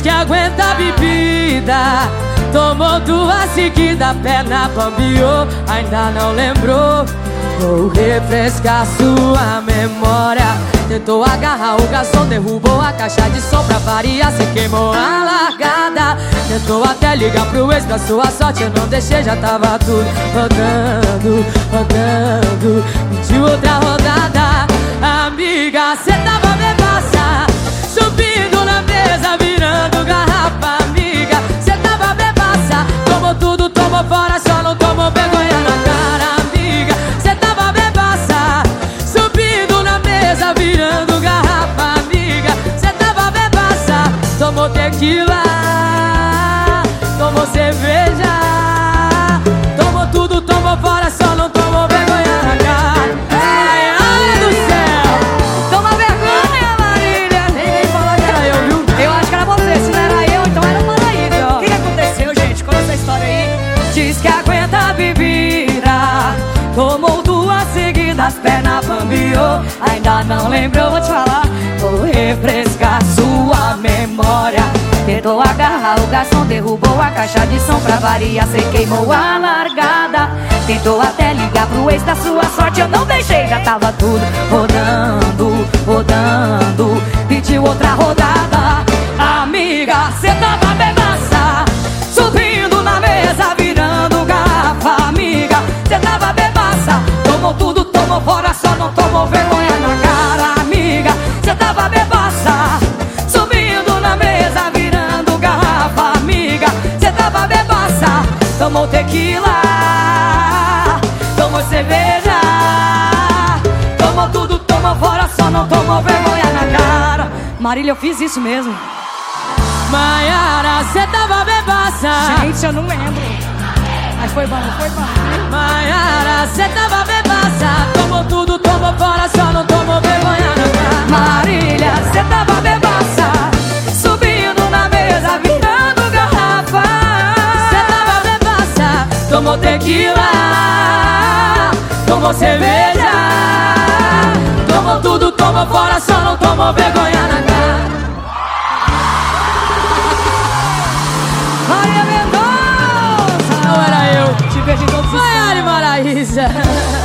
que aguenta a bebida. Tomou duas seguidas, perna bambiou Ainda não lembrou. Vou refrescar sua memória. Tentou agarrar o garçom, derrubou a caixa de som pra variar Cê queimou a largada. Tentou até ligar pro ex da sua sorte Eu não deixei, já tava tudo rodando, rodando Tudo, tomou fora, só não tomou vergonha na cara Amiga, cê tava bebaça Subindo na mesa, virando garrafa Amiga, cê tava bebaça Tomou tequila Tomou cerveja Tomou duas seguidas, perna bambiou. Ainda não lembrou, vou te falar. Vou refrescar sua memória. Tentou agarrar o garçom, derrubou a caixa de som Pra variar, cê queimou a largada. Tentou até ligar pro ex da sua sorte. Eu não deixei, já tava tudo rodando, Tomou tequila Tomou cerveja Tomou tudo, tomou fora, só não tomou vergonha na cara Marília, eu fiz isso mesmo Maiara, cê tava bebaça Gente, eu não lembro. Mas foi bom, foi bom. Maiara, cê tava bebaça Tomou tudo, tequila. Tomou cerveja. Tomou tudo, tomou fora, só não tomou vergonha na cara. Maria Mendonça! Não era eu. Te vejo em todos os Maiara e Maraísa